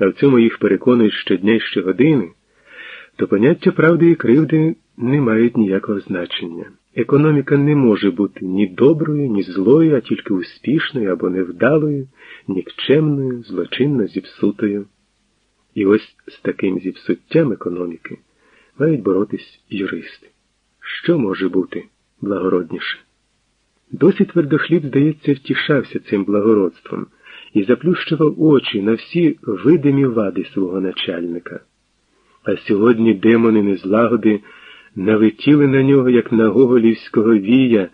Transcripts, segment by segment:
а в цьому їх переконують щодня й щогодини, то поняття правди і кривди не мають ніякого значення. Економіка не може бути ні доброю, ні злою, а тільки успішною або невдалою, нікчемною, злочинно зіпсутою. І ось з таким зіпсуттям економіки мають боротись юристи. Що може бути благородніше? Досі твердохліб, здається, втішався цим благородством і заплющував очі на всі видимі вади свого начальника. А сьогодні демони незлагоди налетіли на нього, як на гоголівського вія,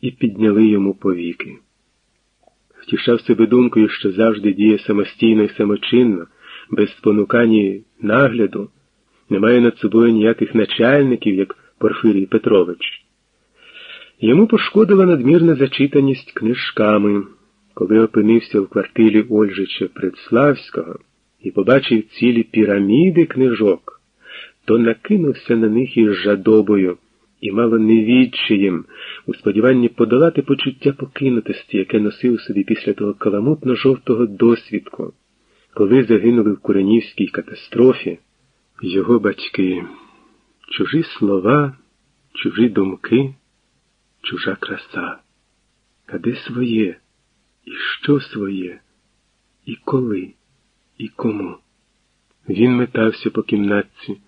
і підняли йому повіки. Втішав себе думкою, що завжди діє самостійно і самочинно, без спонукання нагляду, немає над собою ніяких начальників, як Порфирій Петрович. Йому пошкодила надмірна зачитаність книжками, коли опинився в квартирі Ольжича Предславського і побачив цілі піраміди книжок, то накинувся на них із жадобою і мало не відчаєм, у сподіванні подолати почуття покинутості, яке носив собі після того каламутно жовтого досвідку, коли загинули в Куренівській катастрофі його батьки, чужі слова, чужі думки чужа краса. А де своє? І що своє? І коли? І кому? Він метався по кімнатці,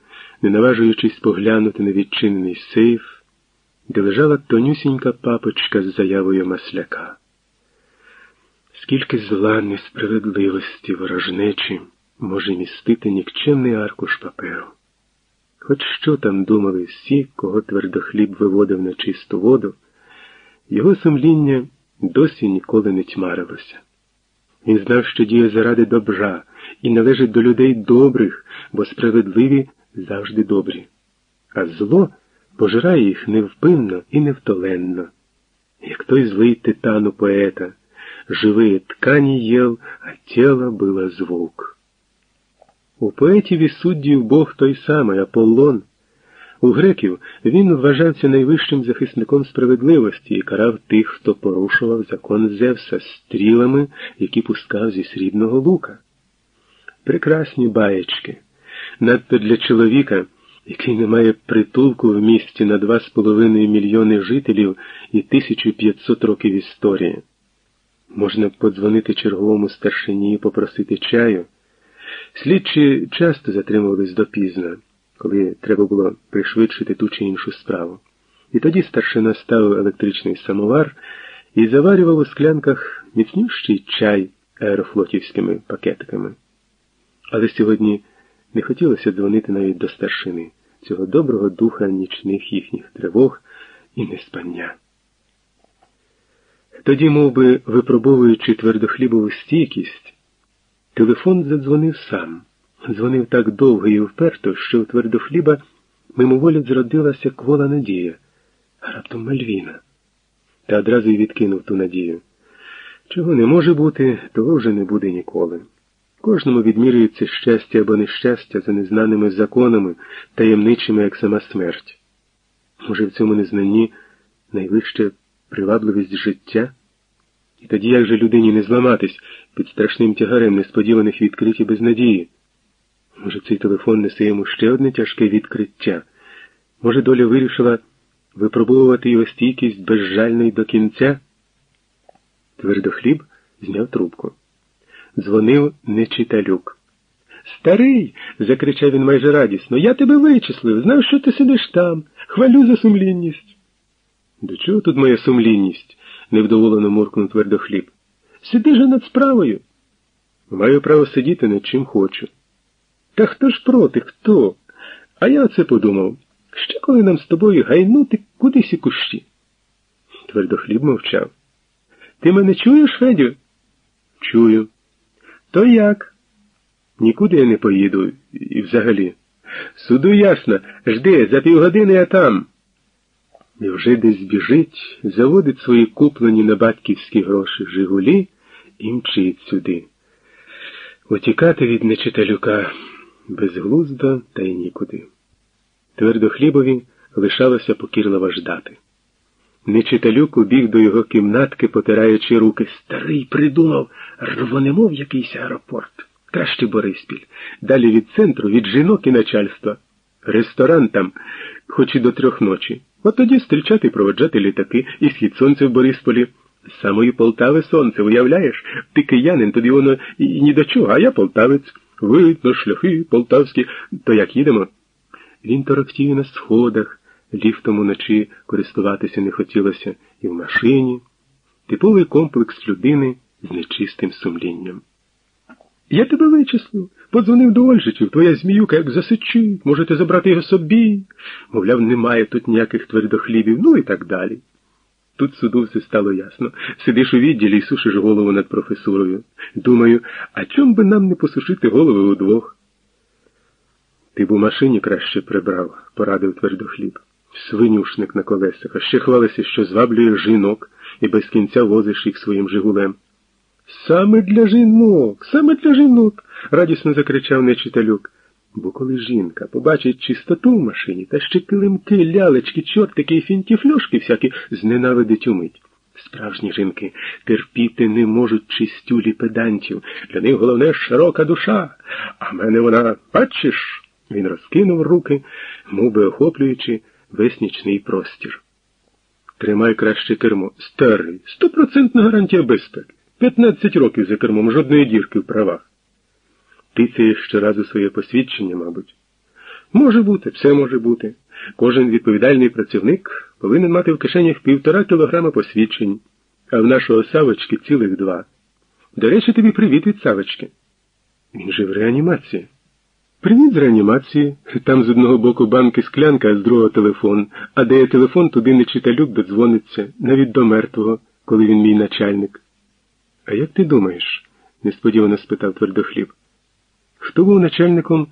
не наважуючись поглянути на відчинений сейф, де лежала тонюсінька папочка з заявою масляка. Скільки зла несправедливості ворожнечі може містити нікчемний аркуш паперу. Хоч що там думали всі, кого твердохліб виводив на чисту воду, його сумління досі ніколи не тьмарилося. Він знав, що діє заради добра і належить до людей добрих, бо справедливі завжди добрі, а зло пожирає їх невпинно і невтоленно, як той злий титану поета, живые ткані єл, а тіло було звук. У поетів і суддів Бог той самий Аполлон. У греків він вважався найвищим захисником справедливості і карав тих, хто порушував закон Зевса стрілами, які пускав зі срібного лука. Прекрасні баєчки, надто для чоловіка, який не має притулку в місті на два з половиною мільйони жителів і 1500 років історії. Можна подзвонити черговому старшині і попросити чаю. Слідчі часто затримувались допізно коли треба було пришвидшити ту чи іншу справу. І тоді старшина ставив електричний самовар і заварював у склянках міцнющий чай аерофлотівськими пакетиками. Але сьогодні не хотілося дзвонити навіть до старшини, цього доброго духа нічних їхніх тривог і неспання. Тоді, мов би, випробовуючи твердохлібову стійкість, телефон задзвонив сам. Дзвонив так довго і вперто, що у твердохліба мимоволі зродилася квола надія, а раптом Мальвіна. Та одразу й відкинув ту надію. Чого не може бути, того вже не буде ніколи. Кожному відмірюється щастя або нещастя за незнаними законами, таємничими, як сама смерть. Може, в цьому незнанні найвища привабливість життя? І тоді як же людині не зламатись під страшним тягарем несподіваних відкриттів і безнадії? Може, цей телефон несе йому ще одне тяжке відкриття. Може, доля вирішила випробовувати його стійкість безжально й до кінця? Твердохліб зняв трубку. Дзвонив нечиталюк. Старий, закричав він майже радісно, я тебе вичислив, знав, що ти сидиш там. Хвалю за сумлінність. До чого тут моя сумлінність? невдоволено муркнув твердохліб. Сиди же над справою. Маю право сидіти над чим хочу. Та хто ж проти, хто? А я оце подумав. Ще коли нам з тобою гайнути кудись і кущі? Твердохліб мовчав. Ти мене чуєш, Федю? Чую. То як? Нікуди я не поїду і взагалі. Суду ясно, жди, за півгодини я там. І вже десь біжить, заводить свої куплені на батьківські гроші Жигулі і мчить сюди. Утікати від нечиталюка безглуздо та й нікуди. Твердохлібові лишалося покірливо ждати. Нечиталюк убіг до його кімнатки, потираючи руки. Старий придумав, рвонемо в якийсь аеропорт. Краще Бориспіль. Далі від центру, від жінок і начальства. Ресторан там, хоч і до трьох ночі. От тоді зустрічати і проводжати літаки і схід сонця в Борисполі. Самої Полтави сонце, уявляєш? Ти киянин, тобі воно і ні до чого, а я полтавець. Видно, шляхи полтавські. То як їдемо? Він торохтів на сходах, ліфтом уночі користуватися не хотілося і в машині. Типовий комплекс людини з нечистим сумлінням. Я тебе вичислив. Подзвонив до Ольжичів, твоя зміюка як засичить, можете забрати його собі. Мовляв, немає тут ніяких твердохлібів, ну і так далі. Тут суду все стало ясно. Сидиш у відділі і сушиш голову над професурою. Думаю, а чом би нам не посушити голови удвох? Ти б у машині краще прибрав, порадив твердохліб. Свинюшник на колесах, а ще хвалися, що зваблює жінок і без кінця возиш їх своїм жигулем. Саме для жінок, саме для жінок, радісно закричав нечиталюк. Бо коли жінка побачить чистоту в машині та ще килимки, лялечки, чортики і фінтіфльошки всякі зненавидить умить. Справжні жінки терпіти не можуть чистюлі педантів. Для них головне широка душа. А мене вона, бачиш? Він розкинув руки, мов охоплюючи весь нічний простір. Тримай краще кермо. Старий, стопроцентна гарантія безпеки. П'ятнадцять років за кермом, жодної дірки в правах. Тицяє щоразу своє посвідчення, мабуть. Може бути, все може бути. Кожен відповідальний працівник повинен мати в кишенях півтора кілограма посвідчень, а в нашого Савочки цілих два. До речі, тобі привіт від Савочки. Він же в реанімації. Привіт з реанімації. Там з одного боку банки склянка, а з другого телефон. А де є телефон, туди не читалюк додзвониться, навіть до мертвого, коли він мій начальник. А як ти думаєш? несподівано спитав твердохліб. Хто був начальником